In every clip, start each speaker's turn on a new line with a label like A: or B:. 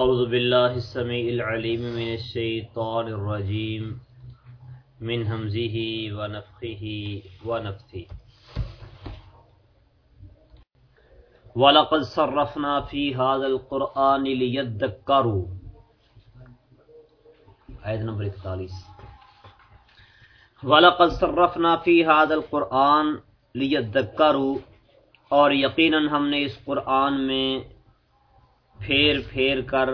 A: اعوذ باللہ السمیع العلیم من الشیطان الرجیم من حمزه ونفخه ونفثه ولقد صرفنا في هذا القرآن ليذكروا آیت نمبر 41 ولقد صرفنا في هذا القرآن ليذكروا اور یقیناً ہم نے اس قرآن میں پھیر پھیر کر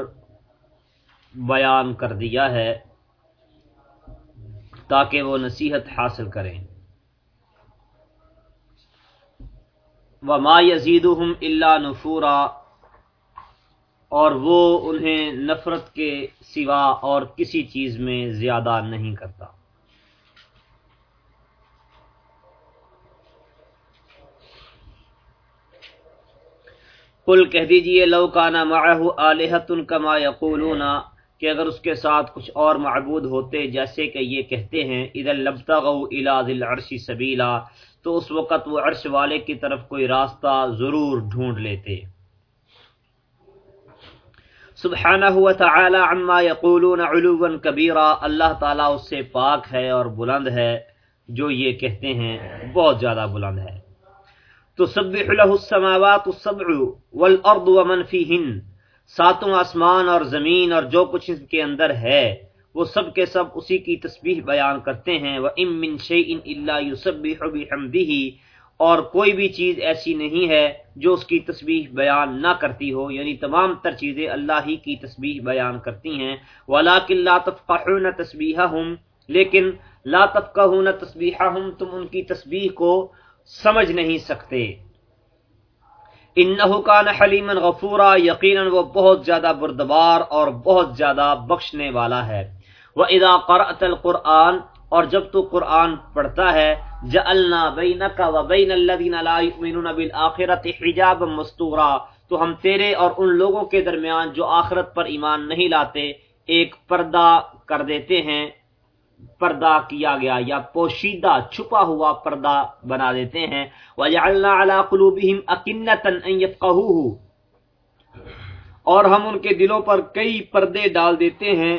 A: بیان کر دیا ہے تاکہ وہ نصیحت حاصل کریں۔ وما یزیدہم الا نفورا، اور وہ انہیں نفرت کے سوا اور کسی چیز میں زیادہ نہیں کرتا۔ کل کہہ دیجیے، لو کانا معه الہۃ کما یقولون، کہ اگر اس کے ساتھ کچھ اور معبود ہوتے جیسے کہ یہ کہتے ہیں، اذا لبتغوا الى ذی العرش سبیلا، تو اس وقت وہ عرش والے کی طرف کوئی راستہ ضرور ڈھونڈ لیتے۔ سبحانہ و تعالی عما یقولون علوا کبیرا، اللہ تعالی اس سے پاک ہے اور بلند ہے، جو یہ کہتے ہیں بہت زیادہ بلند ہے۔ تسبح له السماوات السبع والارض ومن فيهن۔ ساتوں آسمان اور زمین اور جو کچھ ان کے اندر ہے، وہ سب کے سب اسی کی تسبیح بیان کرتے ہیں۔ وَإِن مِّن شَيْءٍ إِلَّا يُسَبِّحُ بِحَمْدِهِ۔ اور کوئی بھی چیز ایسی نہیں ہے جو اس کی تسبیح بیان نہ کرتی ہو۔ یعنی تمام تر چیزیں اللہ ہی کی تسبیح بیان کرتی ہیں۔ وَلَكِن لَا تَفْقَحُونَ تَسْبِيحَهُمْ۔ لیکن لا تفقہون تسبیحہم تم ان کی تسبیح کو سمجھ نہیں سکتے۔ انہو کان حلیما غفورا، یقینا وہ بہت زیادہ بردبار اور بہت زیادہ بخشنے والا ہے۔ وَإِذَا قَرَأْتَ الْقُرْآنِ، اور جب تو قرآن پڑھتا ہے، جعلنا بینک و بین الذین لا یؤمنون بالآخرت حجاب مستورا، تو ہم تیرے اور ان لوگوں کے درمیان جو آخرت پر ایمان نہیں لاتے، ایک پردہ کر دیتے ہیں۔ پردہ کیا گیا یا پوشیدہ چھپا ہوا پردہ بنا دیتے ہیں۔ وَجَعَلْنَا عَلَىٰ قُلُوبِهِمْ أَكِنَّةً أَن يَفْقَهُوهُ۔ اور ہم ان کے دلوں پر کئی پردے ڈال دیتے ہیں۔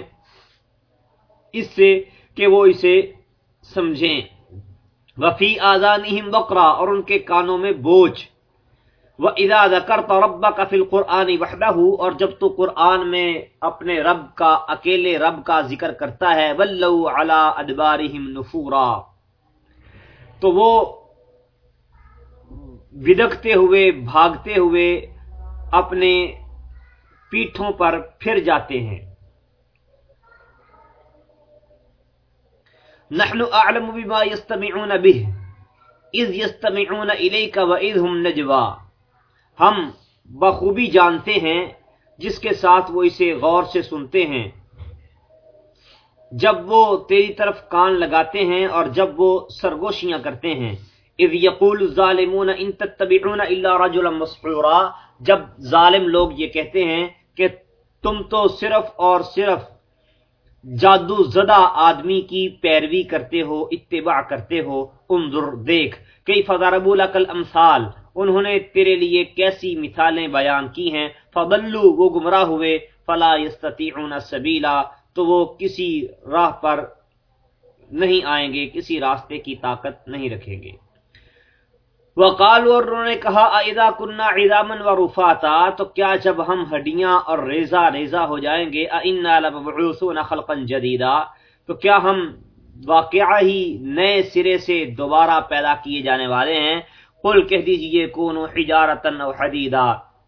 A: اس سے کہ وہ اسے سمجھیں۔ وفی آذانہم وقرا اور ان کے کانوں میں بوجھ۔ وَإِذَا ذَكَرْتَ رَبَّكَ فِي الْقُرْآنِ وَحْدَهُ، اور جب تو قرآن میں اپنے رب کا، اکیلے رب کا ذکر کرتا ہے، وَلَّوْ عَلَىٰ أَدْبَارِهِمْ نُفُورًا۔ تو وہ بدکتے ہوئے، بھاگتے ہوئے اپنے پیٹھوں پر پھر جاتے ہیں۔ نحن اعلم بما يستمعون به اذ يستمعون اليك واذ هم نجوا ہم بخوبی جانتے ہیں، جس کے ساتھ وہ اسے غور سے سنتے ہیں۔ جب وہ تیری طرف کان لگاتے ہیں اور جب وہ سرگوشیاں کرتے ہیں۔ اذ یقول الظالمون ان تتبعون الا رجلا مسحورا۔ جب ظالم لوگ یہ کہتے ہیں کہ تم تو صرف اور صرف جادو زدہ آدمی کی پیروی کرتے ہو، اتباع کرتے ہو، انظر دیکھ کئی فضاربو لکل امثال انہوں نے تیرے لیے کیسی مثالیں بیان کی ہیں؟ فبلو وہ گمراہ ہوئے۔ فلا یستطیعون سبیلا تو وہ کسی راہ پر نہیں آئیں گے، کسی راستے کی طاقت نہیں رکھیں گے۔ وقالوا، اور انہوں نے کہا اذا كنا عظاما ورفاتا، تو کیا جب ہم ہڈیاں اور ریزہ ریزہ ہو جائیں گے؟ انا لمبعوثون خلقا جديدا۔ تو کیا ہم واقعہ ہی نئے سرے سے دوبارہ پیدا کیے جانے والے ہیں؟ قل کہہ دیجیے کونو حجارتا او حدیدا،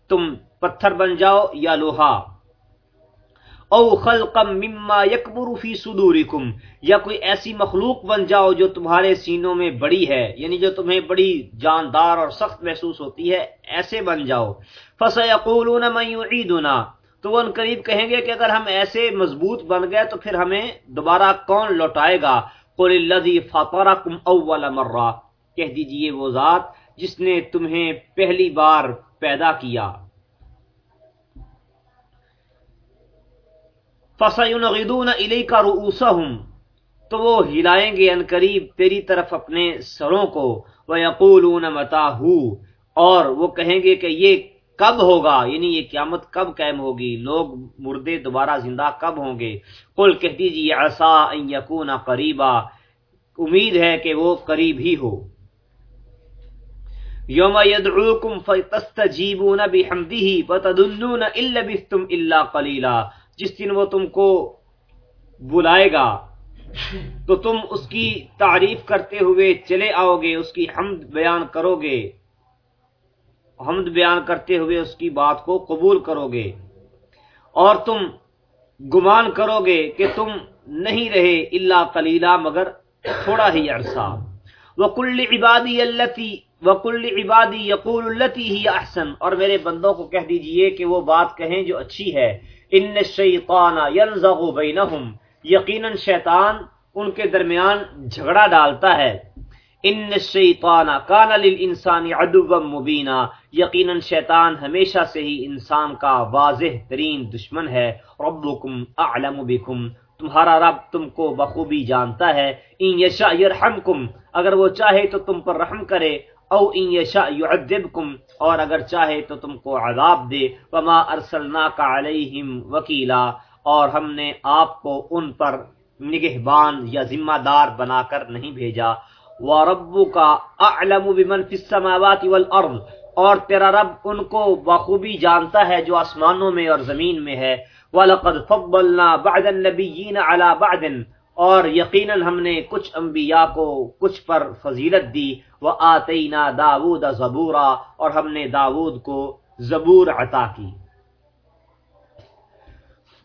A: تم پتھر بن جاؤ یا لوہا؟ او خلقا مما یکبر فی صدورکم، یا کوئی ایسی مخلوق بن جاؤ جو تمہارے سینوں میں بڑی ہے یعنی جو تمہیں بڑی جاندار اور سخت محسوس ہوتی ہے، ایسے بن جاؤ۔ فسیقولون من یعیدنا، تو وہ ان قریب کہیں گے کہ اگر ہم ایسے مضبوط بن گئے تو پھر ہمیں دوبارہ کون لوٹائے گا؟ قل الذی فطرکم اول مرہ، کہہ دیجیے وہ ذات جس نے تمہیں پہلی بار پیدا کیا۔ فَسَيُنْغِدُونَ إِلَيْكَ رُؤُوسَهُمْ۔ تو وہ ہلائیں گے ان قریب تیری طرف اپنے سروں کو۔ وَيَقُولُونَ مَتَاهُ اور وہ کہیں گے کہ یہ کب ہوگا؟ یعنی یہ قیامت کب قائم ہوگی؟ لوگ مردے دوبارہ زندہ کب ہوں گے؟ کل کہہ دیجیے ایسا یقون قریبا امید ہے کہ وہ قریب ہی ہو۔ یوم یدعوکم فتستجیبون بحمدہ فتدلون الا بستم الا قلیلا جس دن وہ تم کو بلائے گا، تو تم اس کی تعریف کرتے ہوئے چلے آؤ گے، اس کی حمد بیان کرو گے۔ حمد بیان کرتے ہوئے اس کی بات کو قبول کرو گے۔ اور تم گمان کرو گے کہ تم نہیں رہے اللہ کلیلہ مگر تھوڑا ہی عرصہ۔ وکل عبادی التی وکل عبادی یقول التی ہی احسن اور میرے بندوں کو کہہ دیجیے کہ وہ بات کہیں جو اچھی ہے۔ ان الشیطان ینزغ بینہم یقیناً شیطان ان کے درمیان جھگڑا ڈالتا ہے۔ ان الشیطان کان للانسان عدوا مبینا یقیناً شیطان ہمیشہ سے ہی انسان کا واضح ترین دشمن ہے۔ ربکم اعلم بکم تمہارا رب تم کو بخوبی جانتا ہے۔ ان یشا یرحمکم۔ اگر وہ چاہے تو تم پر رحم کرے۔ او ان یشا یعذبکم، اور اگر چاہے تو تم کو عذاب دے، وما ارسلناک علیہم وکیلا، اور ہم نے آپ کو ان پر نگہبان یا ذمہ دار بنا کر نہیں بھیجا۔ وَرَبُّكَ أَعْلَمُ بِمَنْ فِي السَّمَاوَاتِ وَالْأَرْضِ، اور تیرا رب ان کو بخوبی جانتا ہے جو آسمانوں میں اور زمین میں ہے۔ وَلَقَدْ فَضَّلْنَا بَعْدَ النَّبِيِّينَ عَلَى بَعْدٍ اور یقیناً ہم نے کچھ انبیاء کو کچھ پر فضیلت دی وہ وَآتَيْنَا دَاوُودَ زَبُورًا، اور ہم نے داود کو زبور عطا کی۔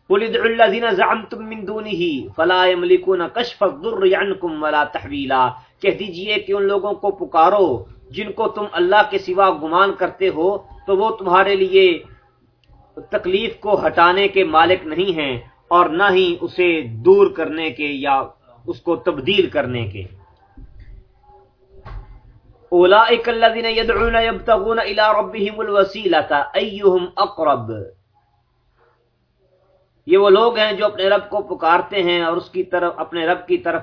A: قل ادعوا الذين زعمتم من دونه فلا يملكون كشف الضر عنكم ولا تحويلا۔ کہہ دیجیے کہ ان لوگوں کو پکارو جن کو تم اللہ کے سوا گمان کرتے ہو، تو وہ تمہارے لیے تکلیف کو ہٹانے کے مالک نہیں ہیں۔ اور نہ ہی اسے دور کرنے کے یا اس کو تبدیل کرنے کے۔ اولئک الذین يدعون يبتغون الى ربهم الوسیلۃ ایہم اقرب۔ یہ وہ لوگ ہیں جو اپنے رب کو پکارتے ہیں اور اس کی طرف، اپنے رب کی طرف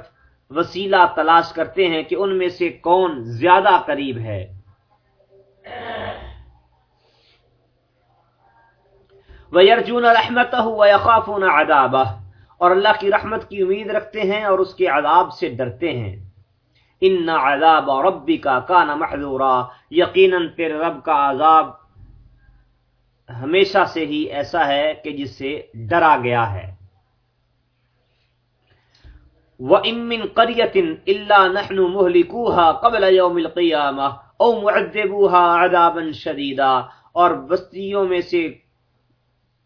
A: وسیلہ تلاش کرتے ہیں کہ ان میں سے کون زیادہ قریب ہے۔ وَيَرْجُونَ رَحْمَتَهُ وَيَخَافُونَ عَذَابَهُ۔ اور اللہ کی رحمت کی امید رکھتے ہیں اور اس کے عذاب سے ڈرتے ہیں۔ ان عذاب ربک کان محذورا۔ یقینا تیرے رب کا عذاب ہمیشہ سے ہی ایسا ہے کہ جس سے ڈرا گیا ہے۔ وَإِن مِّن قَرْيَةٍ إِلَّا نَحْنُ مُهْلِكُوهَا قَبْلَ يَوْمِ الْقِيَامَةِ أَوْ مُعَذِّبُوهَا عَذَابًا شَدِيدًا۔ اور بستیوں میں سے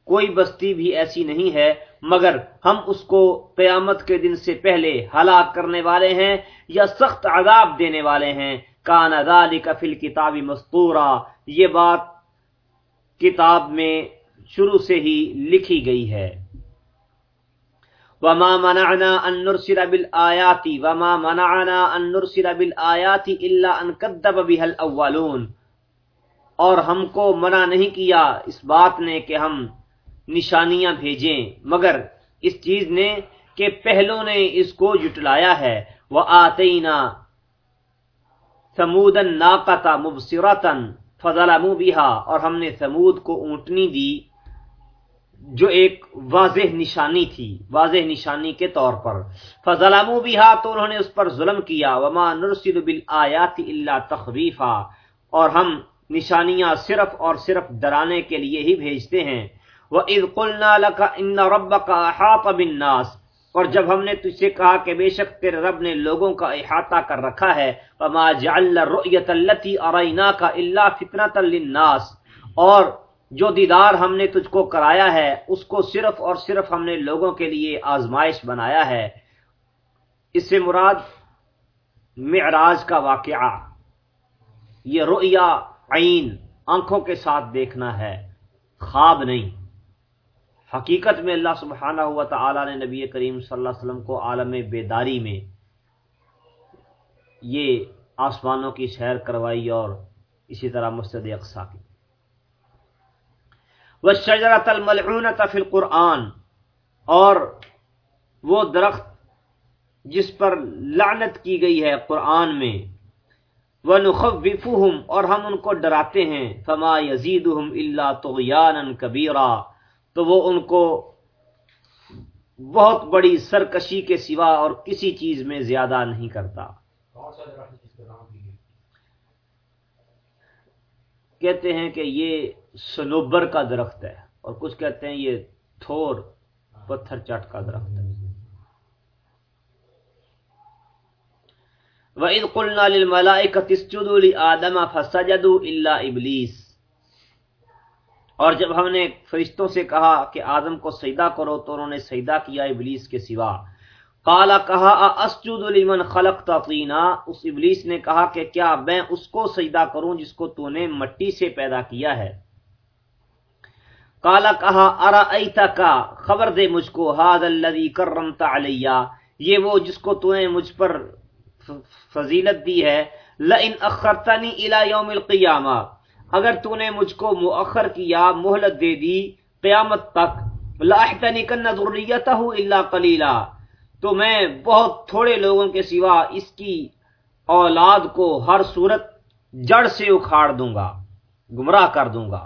A: کوئی بستی بھی ایسی نہیں ہے، مگر ہم اس کو قیامت کے دن سے پہلے ہلاک کرنے والے ہیں یا سخت عذاب دینے والے ہیں۔ کان ذَلِكَ فِي الْكِتَابِ مَسْطُورًا یہ بات کتاب میں شروع سے ہی لکھی گئی ہے۔ وما منعنا ان نرسل بالآیات وما منعنا ان نرسل بالآیات الا ان كذب بها الاولون اور ہم کو منع نہیں کیا اس بات نے کہ ہم نشانیاں بھیجیں۔ مگر اس چیز نے کہ پہلوں نے اس کو جٹلایا ہے۔ وہ آتینا سمودن ناقتا مبصرتن فضلمو بها۔ اور ہم نے ثمود کو اونٹنی دی جو ایک واضح نشانی تھی، واضح نشانی کے طور پر۔ فضلمو بها تو انہوں نے اس پر ظلم کیا۔ وما نرسل بالآیات الا تخویفا اور ہم نشانیاں صرف اور صرف ڈرانے کے لیے ہی بھیجتے ہیں۔ وَإِذْ قُلْنَا لَكَ إِنَّ رَبَّكَ أَحَاطَ بِالنَّاسِ اور جب ہم نے تجھ سے کہا کہ بے شک تیرے رب نے لوگوں کا احاطہ کر رکھا ہے وما جعل الرؤیت التي اریناک الا فتنه للناس اور جو دیدار ہم نے تجھ کو کرایا ہے، اس کو صرف اور صرف ہم نے لوگوں کے لیے آزمائش بنایا ہے۔ اس سے مراد معراج کا واقعہ۔ یہ رؤیا عین، آنکھوں کے ساتھ دیکھنا ہے، خواب نہیں۔ حقیقت میں اللہ سبحانہ ہوا تعالی نے نبی کریم صلی اللہ علیہ وسلم کو عالم بیداری میں یہ آسمانوں کی سیر کروائی اور اسی طرح مستد اقسا کی۔ وہ شجرت الملعون فی القرآن اور وہ درخت جس پر لعنت کی گئی ہے قرآن میں۔ ونخوفهم اور ہم ان کو ڈراتے ہیں۔ فما یزیدهم الا طغیانا کبیرا تو وہ ان کو بہت بڑی سرکشی کے سوا اور کسی چیز میں زیادہ نہیں کرتا۔ کہتے ہیں کہ یہ سنوبر کا درخت ہے اور کچھ کہتے ہیں یہ تھور پتھر چٹ کا درخت ہے۔ وَإِذْ قُلْنَا لِلْمَلَائِكَةِ اسْجُدُوا لِآدَمَ فَسَجَدُوا إِلَّا إِبْلِيسَ۔ اور جب ہم نے فرشتوں سے کہا کہ آدم کو سجدہ کرو تو انہوں نے سجدہ کیا ابلیس کے سوا۔ قالا کہا اسجد لمن خلقت طینا؟ اس ابلیس نے کہا کہ کیا میں اس کو سجدہ کروں جس کو تو نے مٹی سے پیدا کیا ہے؟ کالا کہا ارا کا خبر دے مجھ کو ہاد الذی کرمت علیہ یہ وہ جس کو تو نے مجھ پر فضیلت دی ہے۔ لئن اخرتنی الى یوم القیامہ۔ اگر تو نے مجھ کو مؤخر کیا مہلت دے دی، قیامت تک لاحتنی کن ذریتہ الا قلیلا، تو میں بہت تھوڑے لوگوں کے سوا اس کی اولاد کو ہر صورت جڑ سے اکھاڑ دوں گا، گمراہ کر دوں گا۔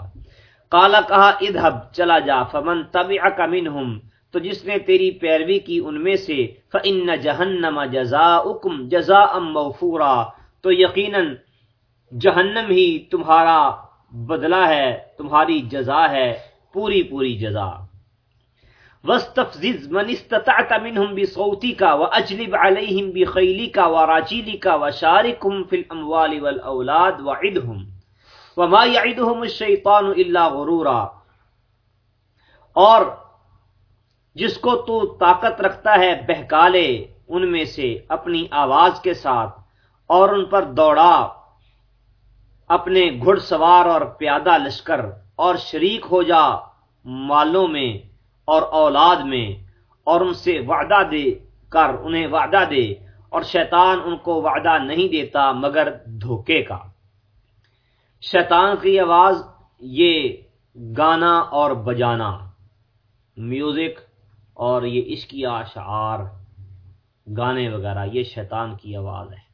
A: کالا کہا ادھب چلا جا، فمن طبعک منہم، تو جس نے تیری پیروی کی ان میں سے، فَإِنَّ جَهَنَّمَ جَزَاؤُكُمْ جَزَاءً مَغْفُورًا تو یقیناً جہنم ہی تمہارا بدلہ ہے، تمہاری جزا ہے، پوری پوری جزا۔ وَاسْتَفْزِزْ مَنِ اسْتَطَعْتَ مِنْهُمْ بِصَوْتِكَ وَأَجْلِبْ عَلَيْهِمْ بِخَيْلِكَ وَرَاجِلِكَ وَشَارِكُمْ فِي الْأَمْوَالِ وَالْأَوْلَادِ وَعِدْهُمْ۔ وَمَا يَعِدُهُمُ الشَّيْطَانُ إِلَّا غُرُورًا۔ اور جس کو تو طاقت رکھتا ہے بہکالے ان میں سے اپنی آواز کے ساتھ اور ان پر دوڑا۔ اپنے گھڑ سوار اور پیادہ لشکر اور شریک ہو جا مالوں میں اور اولاد میں اور ان سے وعدہ دے، کر انہیں وعدہ دے اور شیطان ان کو وعدہ نہیں دیتا مگر دھوکے کا۔ شیطان کی آواز یہ گانا اور بجانا، میوزک اور یہ عشقی اشعار گانے وغیرہ، یہ شیطان کی آواز ہے۔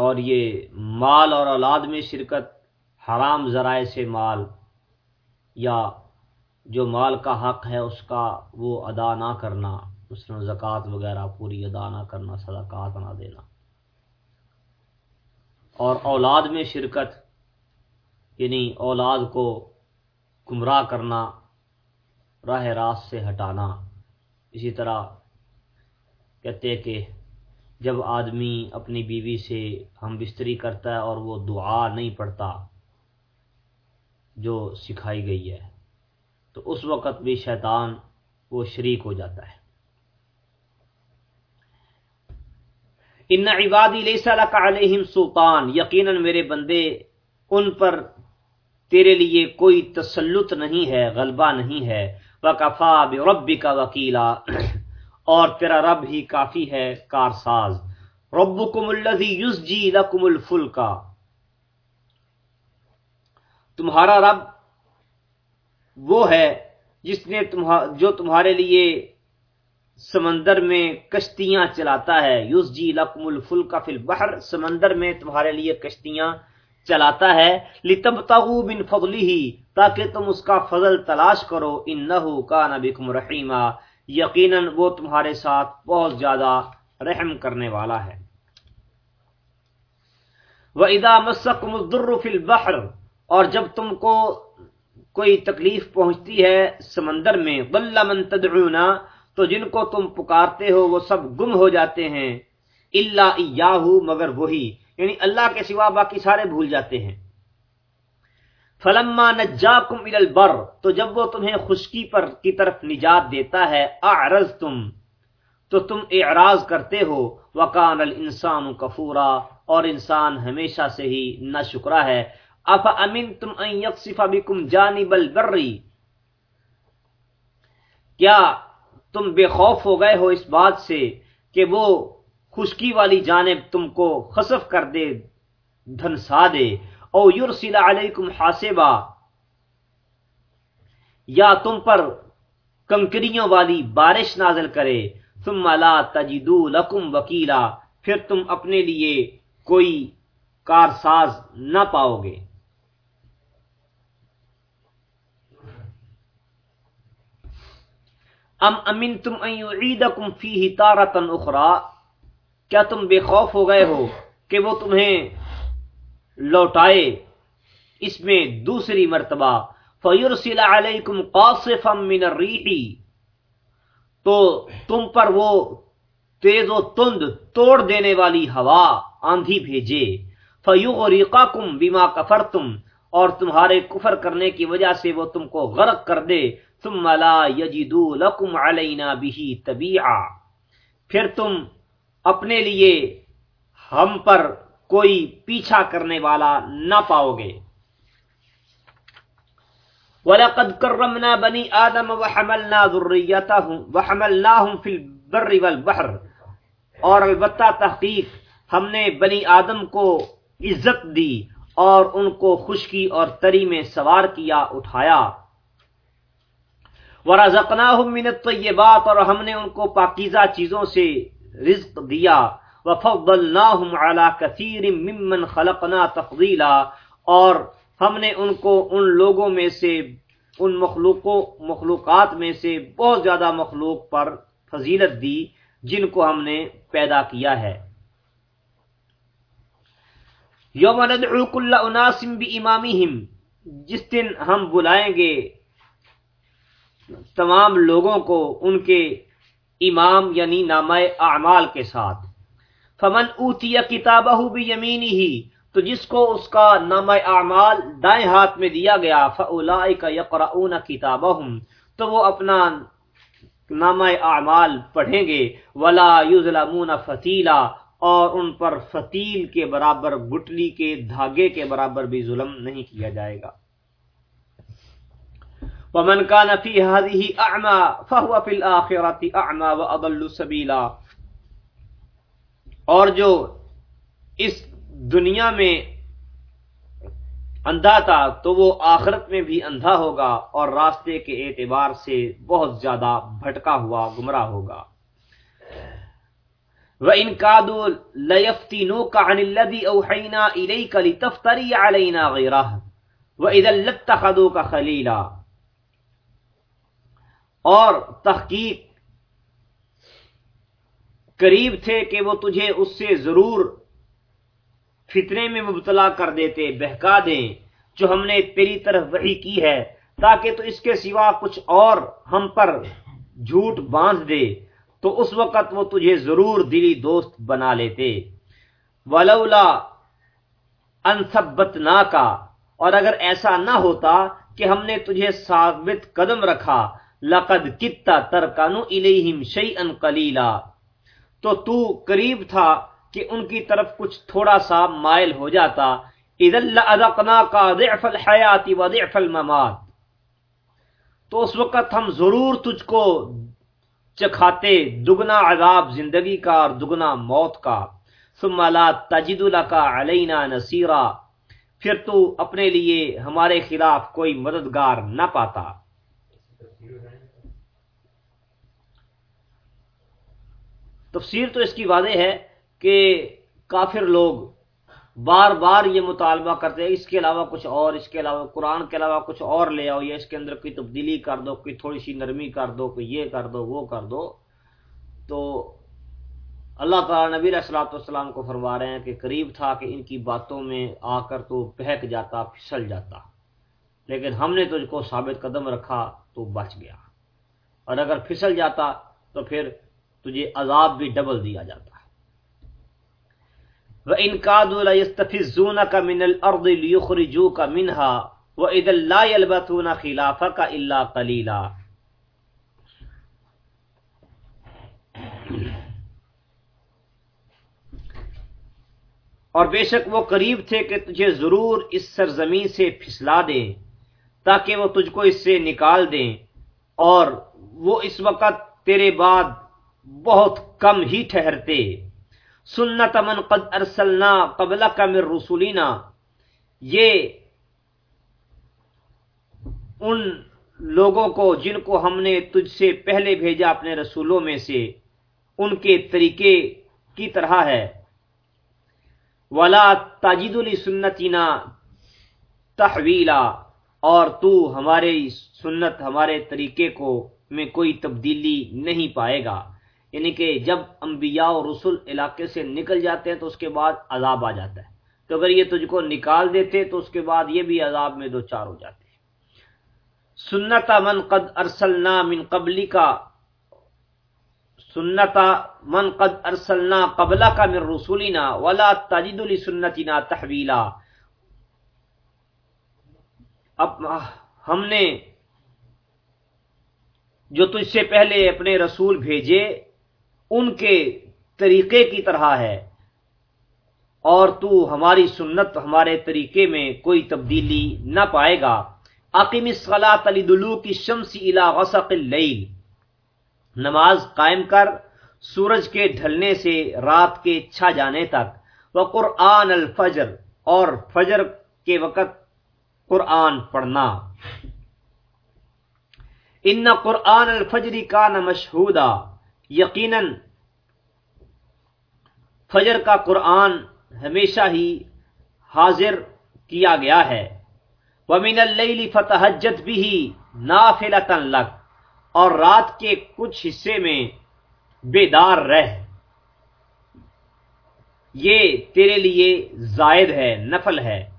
A: اور یہ مال اور اولاد میں شرکت حرام ذرائع سے مال یا جو مال کا حق ہے اس کا وہ ادا نہ کرنا، اس میں زکوٰۃ وغیرہ پوری ادا نہ کرنا، صدقات نہ دینا۔ اور اولاد میں شرکت یعنی اولاد کو گمراہ کرنا، راہ راست سے ہٹانا، اسی طرح کہتے کہ جب آدمی اپنی بیوی سے ہم بستری کرتا ہے اور وہ دعا نہیں پڑھتا جو سکھائی گئی ہے، تو اس وقت بھی شیطان وہ شریک ہو جاتا ہے۔ ان عبادی لیسا لک علیہم سلطان، یقیناً میرے بندے، ان پر تیرے لیے کوئی تسلط نہیں ہے، غلبہ نہیں ہے۔ وکفا بربی کا وکیلا۔ اور تیرا رب ہی کافی ہے کارساز۔ ربکم الذی یسجی لکم الفلکا تمہارا رب وہ ہے جس نے جو تمہارے لیے سمندر میں کشتیاں چلاتا ہے۔ یوس جی لکم الفل کا فل بہر سمندر میں تمہارے لیے کشتیاں چلاتا ہے۔ لتب تغو بن فضلی ہی تاکہ تم اس کا فضل تلاش کرو۔ ان نہ کا نبکم رحیمہ یقیناً وہ تمہارے ساتھ بہت زیادہ رحم کرنے والا ہے۔ وہ ادا مسکم فل بحر اور جب تم کو کوئی تکلیف پہنچتی ہے سمندر میں بل من تدعونا، تو جن کو تم پکارتے ہو وہ سب گم ہو جاتے ہیں۔ اللہ مگر وہی یعنی اللہ کے سوا باقی سارے بھول جاتے ہیں۔ فلما نجاکم الى البر، تو جب وہ تمہیں خشکی پر کی طرف نجات دیتا ہے اعرض تم تو تم اعراض کرتے ہو، وکان الانسان کفورا، اور انسان ہمیشہ سے ہی نہ شکرا ہے۔ اف امن تم ان یقصف بکم جانب البری کیا تم بے خوف ہو گئے ہو اس بات سے کہ وہ خشکی والی جانب تم کو خصف کر دے، دھنسا دے؟ او یرسل علیکم حاسبا، یا تم پر کنکریوں والی بارش نازل کرے، ثم لا تجدو لکم وکیلا، پھر تم اپنے لیے کوئی کارساز نہ پاؤ گے۔ ام امن تم ایعیدکم فیہ تارتن اخرى؟ کیا تم بے خوف ہو گئے ہو کہ وہ تمہیں لوٹائے۔ اس میں دوسری مرتبہ فیرسل علیکم قاصفا من الریحی تو تم پر وہ تیز و تند توڑ دینے والی ہوا آندھی بھیجے۔ فیغرقکم بما کفرتم اور تمہارے کفر کرنے کی وجہ سے وہ تم کو غرق کر دے۔ ثم لا یجدو لکم علینا به تبیعا پھر تم اپنے لیے ہم پر کوئی پیچھا کرنے والا نہ پاؤ گے۔ وَلَقَدْ كَرَّمْنَا بَنِي آدَمَ وَحَمَلْنَا ذُرِّيَّتَهُمْ وَحَمَلْنَاهُمْ فِي الْبَرِّ وَالْبَحْرِ۔ اور البتہ تحقیق، ہم نے بنی آدم کو عزت دی اور ان کو خشکی اور تری میں سوار کیا، اٹھایا۔ وَرَزَقْنَاهُمْ مِنَ الطَّيِّبَاتِ اور ہم نے ان کو پاکیزہ چیزوں سے رزق دیا۔ وَفَضَّلْنَاهُمْ عَلَى كَثِيرٍ مِّمَّنْ خَلَقْنَا تَفْضِيلًا اور ہم نے ان کو ان لوگوں میں سے، ان مخلوقوں، مخلوقات میں سے بہت زیادہ مخلوق پر فضیلت دی جن کو ہم نے پیدا کیا ہے۔ یوم ندعو کل اناس بامامہم، جس دن ہم بلائیں گے تمام لوگوں کو ان کے امام یعنی نامہ اعمال کے ساتھ۔ فمن اوتی کتابہ بیمینہ تو جس کو اس کا نام اعمال دائیں ہاتھ میں دیا گیا فاولائک یقرؤون کتابہم، تو وہ اپنا نام اعمال پڑھیں گے، ولا یظلمون فتیلا، اور ان پر فتیل کے برابر گٹلی کے دھاگے کے برابر بھی ظلم نہیں کیا جائے گا۔ ومن كان في هذه اعمى فهو في الاخره اعمى واضل سبيلا اور جو اس دنیا میں اندھا تھا، تو وہ آخرت میں بھی اندھا ہوگا اور راستے کے اعتبار سے بہت زیادہ بھٹکا ہوا، گمراہ ہوگا۔ وَإِن كَادُوا لَيَفْتِنُوكَ عَنِ الَّذِي أَوْحَيْنَا إِلَيْكَ لِتَفْتَرِيَ عَلَيْنَا غَيْرَهُ۔ وَإِذَا لَتَّخَذُوكَ خَلِيلًا۔ اور تحقیق قریب تھے کہ وہ تجھے اس سے ضرور فتنے میں مبتلا کر دیتے، بہکا دیں، جو ہم نے تیری طرف وحی کی ہے، تاکہ تو اس کے سوا کچھ اور ہم پر جھوٹ باندھ دے۔ تو اس وقت وہ تجھے ضرور دلی دوست بنا لیتے۔ ولولا انسبت انثبت کا اور اگر ایسا نہ ہوتا کہ ہم نے تجھے ثابت قدم رکھا، لقد کتا ترکانو الیہم شیئن قلیلا۔ تو تو قریب تھا کہ ان کی طرف کچھ تھوڑا سا مائل ہو جاتا۔ ادقنا کا ضعف الحیات و ضعف الممات۔ تو اس وقت ہم ضرور تجھ کو چکھاتے دگنا عذاب زندگی کا اور دگنا موت کا۔ ثم لا تجد لك علینا نصیرا۔ پھر تو اپنے لیے ہمارے خلاف کوئی مددگار نہ پاتا۔ تفسیر تو اس کی واضح ہے کہ کافر لوگ بار بار یہ مطالبہ کرتے ہیں، اس کے علاوہ کچھ اور، اس کے علاوہ قرآن کے علاوہ کچھ اور لے آؤ، یا اس کے اندر کوئی تبدیلی کر دو، کوئی تھوڑی سی نرمی کر دو، کوئی یہ کر دو، وہ کر دو۔ تو اللہ تعالیٰ نبی السلاۃ والسلام کو فرما رہے ہیں کہ قریب تھا کہ ان کی باتوں میں آ کر تو بہک جاتا، پھسل جاتا۔ لیکن ہم نے تجھ کو ثابت قدم رکھا تو بچ گیا۔ اور اگر پھسل جاتا تو پھر تجھے عذاب بھی ڈبل دیا جاتا وَإِن كَادُوا لَيَسْتَفِزُّونَكَ مِنَ الْأَرْضِ لِيُخْرِجُوكَ مِنْهَا وَإِذًا لَا يَلْبَثُونَ خِلَافَكَ إِلَّا قَلِيلًا۔ اور بے شک وہ قریب تھے کہ تجھے ضرور اس سرزمین سے پھسلا دیں تاکہ وہ تجھ کو اس سے نکال دیں اور وہ اس وقت تیرے بعد بہت کم ہی ٹھہرتے۔ سنت من قد ارسلنا قبل کا مر رسولینا یہ ان لوگوں کو جن کو ہم نے تجھ سے پہلے بھیجا اپنے رسولوں میں سے، ان کے طریقے کی طرح ہے۔ ولا تاجد سنتینا تحویلا اور تو ہمارے سنت، ہمارے طریقے کو میں کوئی تبدیلی نہیں پائے گا۔ یعنی کہ جب انبیاء اور رسول علاقے سے نکل جاتے ہیں تو اس کے بعد عذاب آ جاتا ہے۔ تو اگر یہ تجھ کو نکال دیتے تو اس کے بعد یہ بھی عذاب میں دو چار ہو جاتے سنتا من قد ارسلنا من قبلی کا سنتا من قد ارسلنا قبلا کا من رسولینا ولا تجد سنتینا تحویلا۔ اب ہم نے جو تجھ سے پہلے اپنے رسول بھیجے ان کے طریقے کی طرح ہے۔ اور تو ہماری سنت، ہمارے طریقے میں کوئی تبدیلی نہ پائے گا۔ عقیم صلاح علی دلو کی شمسی الا غسق اللیل۔ نماز قائم کر سورج کے ڈھلنے سے رات کے چھا جانے تک۔ وہ قرآن الفجر اور فجر کے وقت قرآن پڑھنا۔ ان قرآن الفجری کا نہ مشہودہ یقیناً فجر کا قرآن ہمیشہ ہی حاضر کیا گیا ہے۔ ومن اللیل فتحجت بھی نافلتا لک اور رات کے کچھ حصے میں بیدار رہ۔ یہ تیرے لیے زائد ہے، نفل ہے۔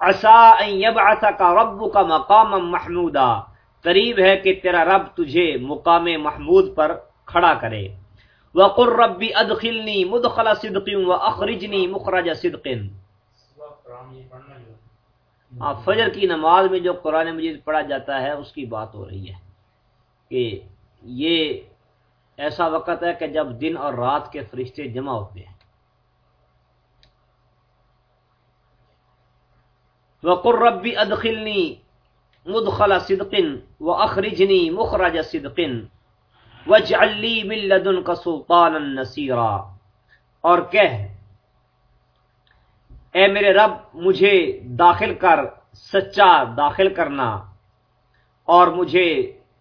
A: عسا ان یبعثک ربک مقاما محمودا۔ قریب ہے کہ تیرا رب تجھے مقام محمود پر کھڑا کرے۔ وقر ربی ادخلنی مدخل صدق و اخرجنی مخرج صدق۔ فجر کی نماز میں جو قرآن مجید پڑھا جاتا ہے، اس کی بات ہو رہی ہے کہ یہ ایسا وقت ہے کہ جب دن اور رات کے فرشتے جمع ہوتے ہیں۔ وقر ربی ادخلنی مدخل صدق و اخرجنی مخرج صدق وجعلی من لدن کا سلطان اور کہہ، اے میرے رب، مجھے داخل کر، سچا داخل کرنا، اور مجھے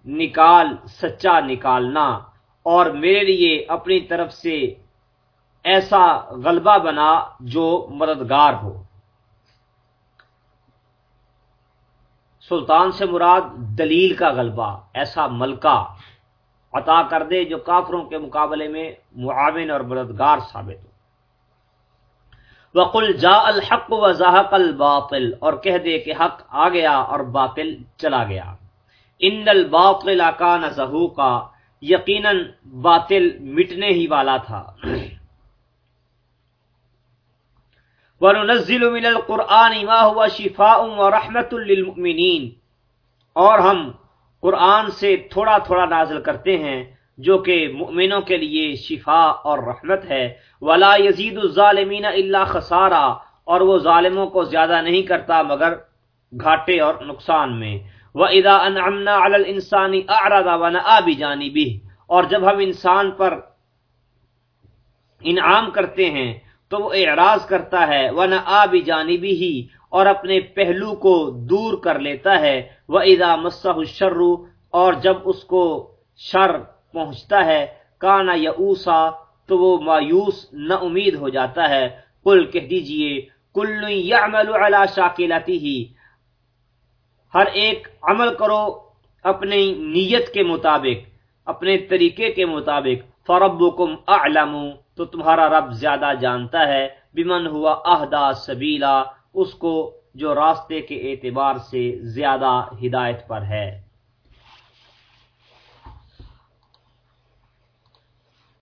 A: نکال، سچا نکالنا، اور میرے لیے اپنی طرف سے ایسا غلبہ بنا جو مددگار ہو۔ سلطان سے مراد دلیل کا غلبہ، ایسا ملکہ۔ عطا کر دے جو کافروں کے مقابلے میں معاون اور مددگار ثابت ہو۔ وقل جا الحق و ذاق الباطل، اور کہہ دے کہ حق آ گیا اور باطل چلا گیا۔ ان الباطل کان زہوقا یقیناً باطل مٹنے ہی والا تھا۔ وننزل من القرآن ما هو شفاء ورحمة للمؤمنين، اور ہم قرآن سے تھوڑا تھوڑا نازل کرتے ہیں، جو کہ مؤمنوں کے لیے شفا اور رحمت ہے۔ ولا یزید الظالمین اللہ خسارہ اور وہ ظالموں کو زیادہ نہیں کرتا، مگر گھاٹے اور نقصان میں۔ وہ ادا انعمنا علی الانسان اعرض ونأى اور جب ہم انسان پر انعام کرتے ہیں تو وہ اعراض کرتا ہے ونأى بجانبه اور اپنے پہلو کو دور کر لیتا ہے وہ ادا مسح شرو اور جب اس کو شر پہنچتا ہے کانا یا اوسا تو وہ مایوس نہ امید ہو جاتا ہے۔ کل کہہ دیجیے، کل یعمل علی شاکلتی ہی ہر ایک عمل کرو اپنی نیت کے مطابق، اپنے طریقے کے مطابق۔ فربکم اعلم تو تمہارا رب زیادہ جانتا ہے، بمن ہوا اہدا سبیلا اس کو جو راستے کے اعتبار سے زیادہ ہدایت پر ہے۔